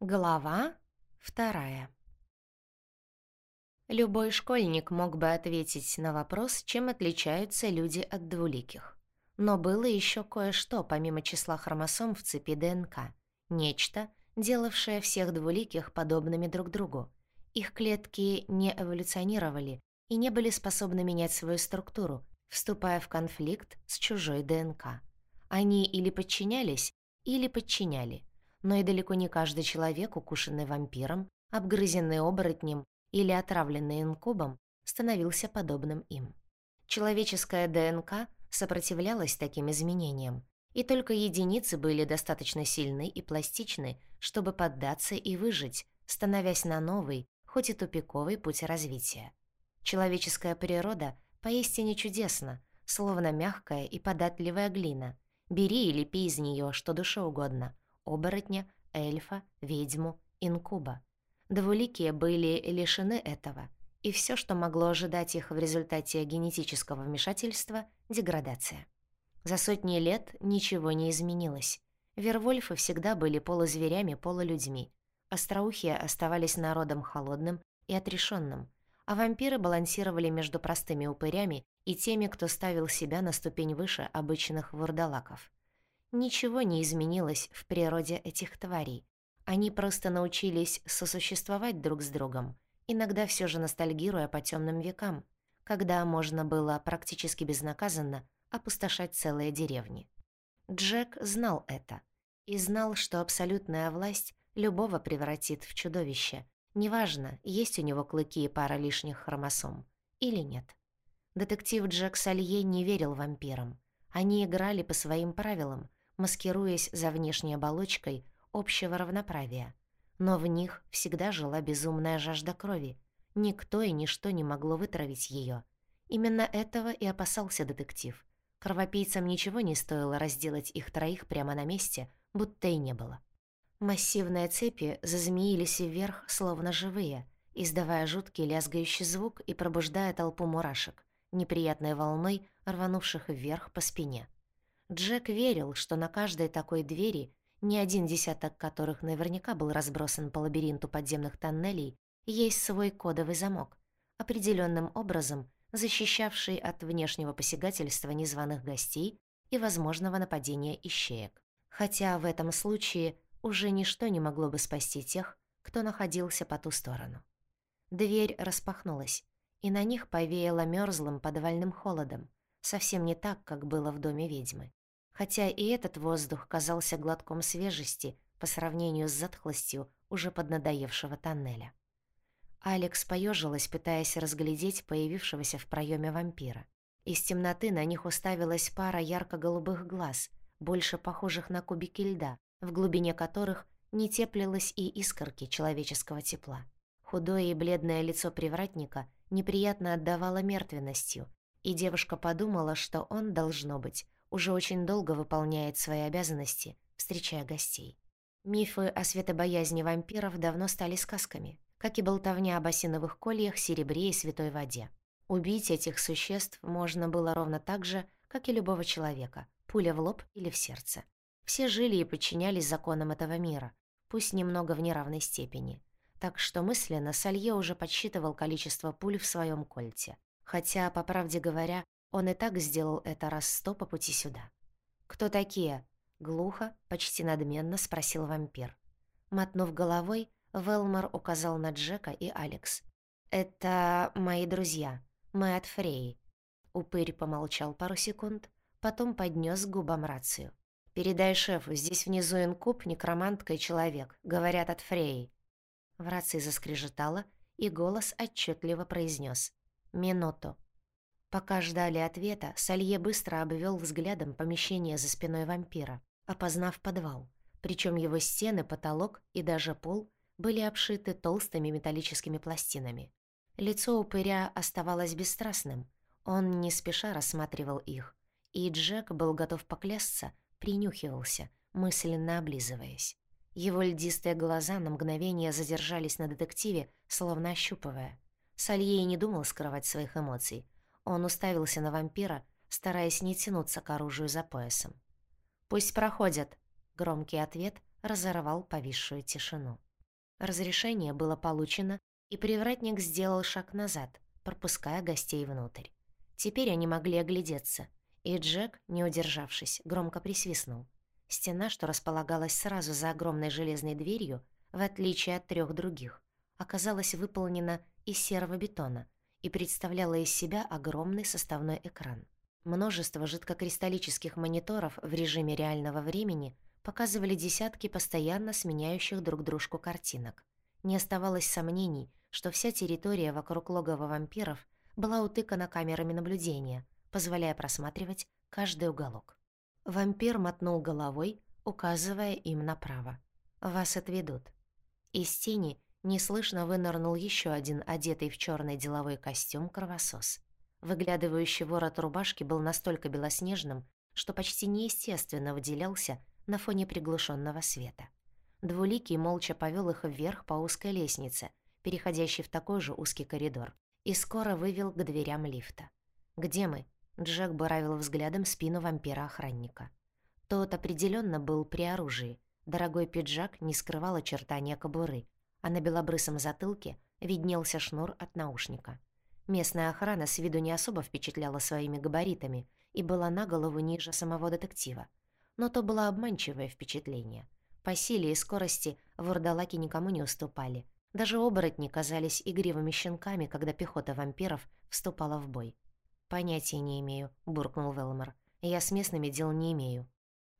Глава вторая. Любой школьник мог бы ответить на вопрос, чем отличаются люди от двуликих. Но было еще кое-что, помимо числа хромосом в цепи ДНК. Нечто, делавшее всех двуликих подобными друг другу. Их клетки не эволюционировали и не были способны менять свою структуру, вступая в конфликт с чужой ДНК. Они или подчинялись, или подчиняли но и далеко не каждый человек, укушенный вампиром, обгрызенный оборотнем или отравленный инкубом, становился подобным им. Человеческая ДНК сопротивлялась таким изменениям, и только единицы были достаточно сильны и пластичны, чтобы поддаться и выжить, становясь на новый, хоть и тупиковый путь развития. Человеческая природа поистине чудесна, словно мягкая и податливая глина. Бери и лепи из нее что душе угодно — оборотня, эльфа, ведьму, инкуба. Двуликие были лишены этого, и все, что могло ожидать их в результате генетического вмешательства — деградация. За сотни лет ничего не изменилось. Вервольфы всегда были полузверями, полулюдьми. Остроухие оставались народом холодным и отрешенным, а вампиры балансировали между простыми упырями и теми, кто ставил себя на ступень выше обычных вурдалаков. Ничего не изменилось в природе этих тварей. Они просто научились сосуществовать друг с другом, иногда все же ностальгируя по темным векам, когда можно было практически безнаказанно опустошать целые деревни. Джек знал это и знал, что абсолютная власть любого превратит в чудовище, неважно, есть у него клыки и пара лишних хромосом или нет. Детектив Джек Салье не верил вампирам. Они играли по своим правилам, маскируясь за внешней оболочкой общего равноправия. Но в них всегда жила безумная жажда крови. Никто и ничто не могло вытравить ее. Именно этого и опасался детектив. Кровопийцам ничего не стоило разделать их троих прямо на месте, будто и не было. Массивные цепи зазмеились вверх, словно живые, издавая жуткий лязгающий звук и пробуждая толпу мурашек, неприятной волной рванувших вверх по спине. Джек верил, что на каждой такой двери, не один десяток которых наверняка был разбросан по лабиринту подземных тоннелей, есть свой кодовый замок, определенным образом защищавший от внешнего посягательства незваных гостей и возможного нападения ищеек. Хотя в этом случае уже ничто не могло бы спасти тех, кто находился по ту сторону. Дверь распахнулась, и на них повеяло мёрзлым подвальным холодом, совсем не так, как было в доме ведьмы хотя и этот воздух казался глотком свежести по сравнению с затхлостью уже поднадоевшего тоннеля. Алекс поежилась, пытаясь разглядеть появившегося в проеме вампира. Из темноты на них уставилась пара ярко-голубых глаз, больше похожих на кубики льда, в глубине которых не теплилось и искорки человеческого тепла. Худое и бледное лицо привратника неприятно отдавало мертвенностью, и девушка подумала, что он, должно быть, уже очень долго выполняет свои обязанности, встречая гостей. Мифы о светобоязни вампиров давно стали сказками, как и болтовня об осиновых кольях, серебре и святой воде. Убить этих существ можно было ровно так же, как и любого человека, пуля в лоб или в сердце. Все жили и подчинялись законам этого мира, пусть немного в неравной степени. Так что мысленно Салье уже подсчитывал количество пуль в своем кольте. Хотя, по правде говоря, он и так сделал это раз сто по пути сюда. «Кто такие?» — глухо, почти надменно спросил вампир. Мотнув головой, Велмор указал на Джека и Алекс. «Это мои друзья. Мы от Фреи». Упырь помолчал пару секунд, потом поднес к губам рацию. «Передай шефу, здесь внизу инкуб, некромантка и человек. Говорят от Фреи». В рации заскрежетало, и голос отчетливо произнес: «Минуту». Пока ждали ответа, Салье быстро обвел взглядом помещение за спиной вампира, опознав подвал. Причем его стены, потолок и даже пол были обшиты толстыми металлическими пластинами. Лицо упыря оставалось бесстрастным. Он не спеша рассматривал их, и Джек был готов поклясться, принюхивался, мысленно облизываясь. Его льдистые глаза на мгновение задержались на детективе, словно ощупывая. Салье не думал скрывать своих эмоций — он уставился на вампира, стараясь не тянуться к оружию за поясом. «Пусть проходят», — громкий ответ разорвал повисшую тишину. Разрешение было получено, и привратник сделал шаг назад, пропуская гостей внутрь. Теперь они могли оглядеться, и Джек, не удержавшись, громко присвистнул. Стена, что располагалась сразу за огромной железной дверью, в отличие от трех других, оказалась выполнена из серого бетона и представляла из себя огромный составной экран. Множество жидкокристаллических мониторов в режиме реального времени показывали десятки постоянно сменяющих друг дружку картинок. Не оставалось сомнений, что вся территория вокруг логова вампиров была утыкана камерами наблюдения, позволяя просматривать каждый уголок. Вампир мотнул головой, указывая им направо. «Вас отведут». Из тени неслышно вынырнул еще один одетый в черный деловой костюм кровосос. Выглядывающий ворот рубашки был настолько белоснежным, что почти неестественно выделялся на фоне приглушенного света. Двуликий молча повел их вверх по узкой лестнице, переходящей в такой же узкий коридор, и скоро вывел к дверям лифта. «Где мы?» Джек буравил взглядом спину вампира-охранника. Тот определенно был при оружии. Дорогой пиджак не скрывал очертания кобуры, а на белобрысом затылке виднелся шнур от наушника. Местная охрана с виду не особо впечатляла своими габаритами и была на голову ниже самого детектива. Но то было обманчивое впечатление. По силе и скорости вурдалаки никому не уступали. Даже оборотни казались игривыми щенками, когда пехота вампиров вступала в бой. «Понятия не имею», — буркнул Велмор. «Я с местными дел не имею».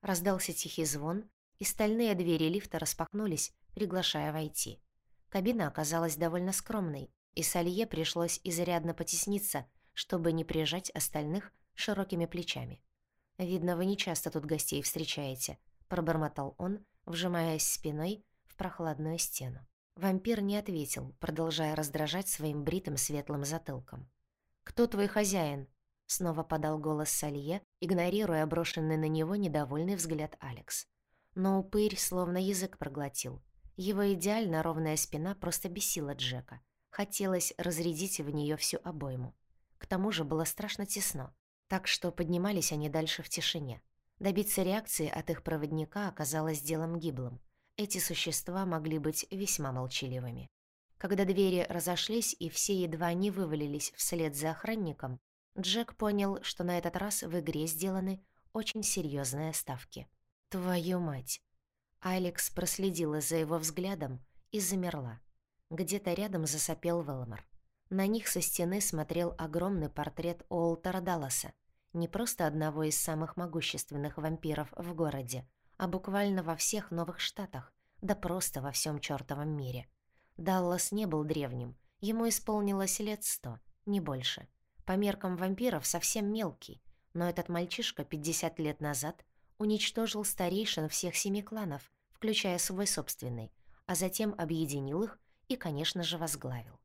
Раздался тихий звон, и стальные двери лифта распахнулись, приглашая войти. Кабина оказалась довольно скромной, и Салье пришлось изрядно потесниться, чтобы не прижать остальных широкими плечами. «Видно, вы не часто тут гостей встречаете», — пробормотал он, вжимаясь спиной в прохладную стену. Вампир не ответил, продолжая раздражать своим бритым светлым затылком. «Кто твой хозяин?» — снова подал голос Салье, игнорируя брошенный на него недовольный взгляд Алекс. Но упырь словно язык проглотил. Его идеально ровная спина просто бесила Джека. Хотелось разрядить в нее всю обойму. К тому же было страшно тесно, так что поднимались они дальше в тишине. Добиться реакции от их проводника оказалось делом гиблым. Эти существа могли быть весьма молчаливыми. Когда двери разошлись и все едва не вывалились вслед за охранником, Джек понял, что на этот раз в игре сделаны очень серьезные ставки. «Твою мать!» Алекс проследила за его взглядом и замерла. Где-то рядом засопел Велмор. На них со стены смотрел огромный портрет Уолтера Далласа, не просто одного из самых могущественных вампиров в городе, а буквально во всех новых штатах, да просто во всем чёртовом мире — Даллас не был древним, ему исполнилось лет сто, не больше. По меркам вампиров совсем мелкий, но этот мальчишка 50 лет назад уничтожил старейшин всех семи кланов, включая свой собственный, а затем объединил их и, конечно же, возглавил.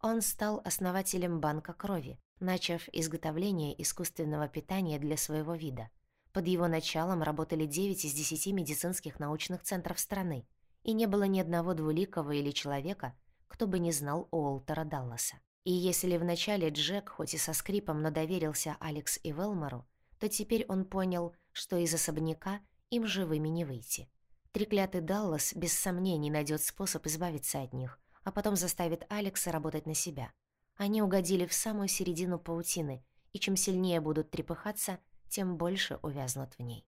Он стал основателем банка крови, начав изготовление искусственного питания для своего вида. Под его началом работали 9 из 10 медицинских научных центров страны, и не было ни одного двуликого или человека, кто бы не знал Уолтера Далласа. И если вначале Джек, хоть и со скрипом, но доверился Алекс и Велмору, то теперь он понял, что из особняка им живыми не выйти. Треклятый Даллас без сомнений найдет способ избавиться от них, а потом заставит Алекса работать на себя. Они угодили в самую середину паутины, и чем сильнее будут трепыхаться, тем больше увязнут в ней.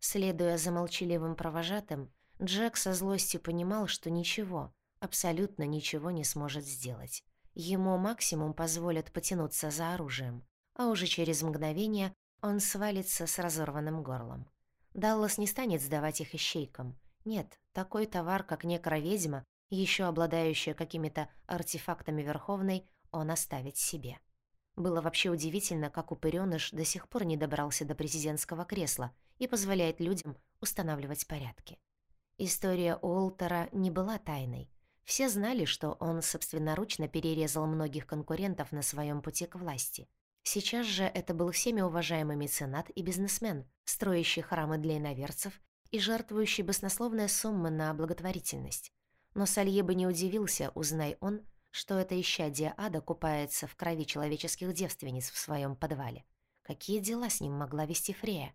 Следуя за молчаливым провожатым, Джек со злостью понимал, что ничего, абсолютно ничего не сможет сделать. Ему максимум позволят потянуться за оружием, а уже через мгновение он свалится с разорванным горлом. Даллас не станет сдавать их ищейкам. Нет, такой товар, как некроведьма, еще обладающая какими-то артефактами Верховной, он оставит себе. Было вообще удивительно, как упырёныш до сих пор не добрался до президентского кресла и позволяет людям устанавливать порядки. История Уолтера не была тайной. Все знали, что он собственноручно перерезал многих конкурентов на своем пути к власти. Сейчас же это был всеми уважаемый меценат и бизнесмен, строящий храмы для иноверцев и жертвующий баснословные суммы на благотворительность. Но Салье бы не удивился, узнай он, что это исчадие ада купается в крови человеческих девственниц в своем подвале. Какие дела с ним могла вести Фрея?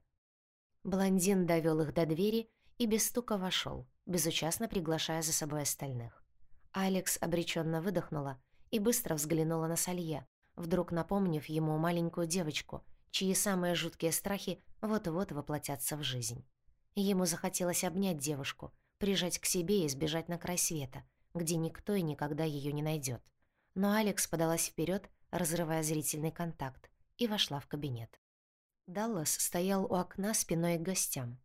Блондин довел их до двери и без стука вошел, безучастно приглашая за собой остальных. Алекс обреченно выдохнула и быстро взглянула на Салье, вдруг напомнив ему маленькую девочку, чьи самые жуткие страхи вот-вот воплотятся в жизнь. Ему захотелось обнять девушку, прижать к себе и сбежать на край света, где никто и никогда ее не найдет. Но Алекс подалась вперед, разрывая зрительный контакт, и вошла в кабинет. Даллас стоял у окна спиной к гостям.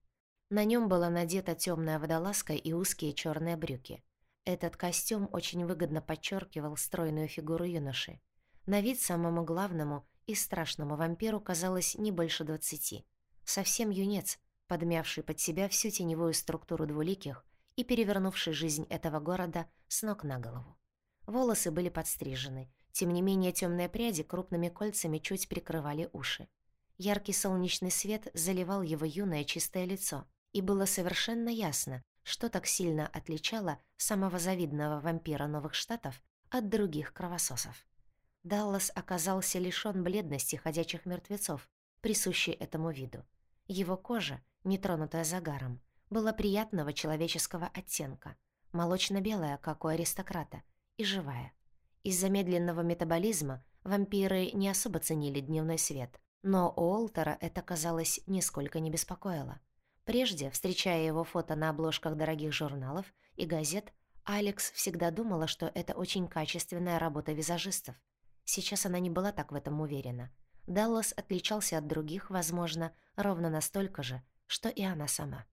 На нем была надета темная водолазка и узкие черные брюки. Этот костюм очень выгодно подчеркивал стройную фигуру юноши. На вид самому главному и страшному вампиру казалось не больше двадцати. Совсем юнец, подмявший под себя всю теневую структуру двуликих и перевернувший жизнь этого города с ног на голову. Волосы были подстрижены, тем не менее темные пряди крупными кольцами чуть прикрывали уши. Яркий солнечный свет заливал его юное чистое лицо, и было совершенно ясно, что так сильно отличало самого завидного вампира Новых Штатов от других кровососов. Даллас оказался лишён бледности ходячих мертвецов, присущей этому виду. Его кожа, нетронутая загаром, была приятного человеческого оттенка, молочно-белая, как у аристократа, и живая. Из-за медленного метаболизма вампиры не особо ценили дневной свет, но Уолтера это, казалось, нисколько не беспокоило. Прежде, встречая его фото на обложках дорогих журналов и газет, Алекс всегда думала, что это очень качественная работа визажистов. Сейчас она не была так в этом уверена. Даллас отличался от других, возможно, ровно настолько же, что и она сама.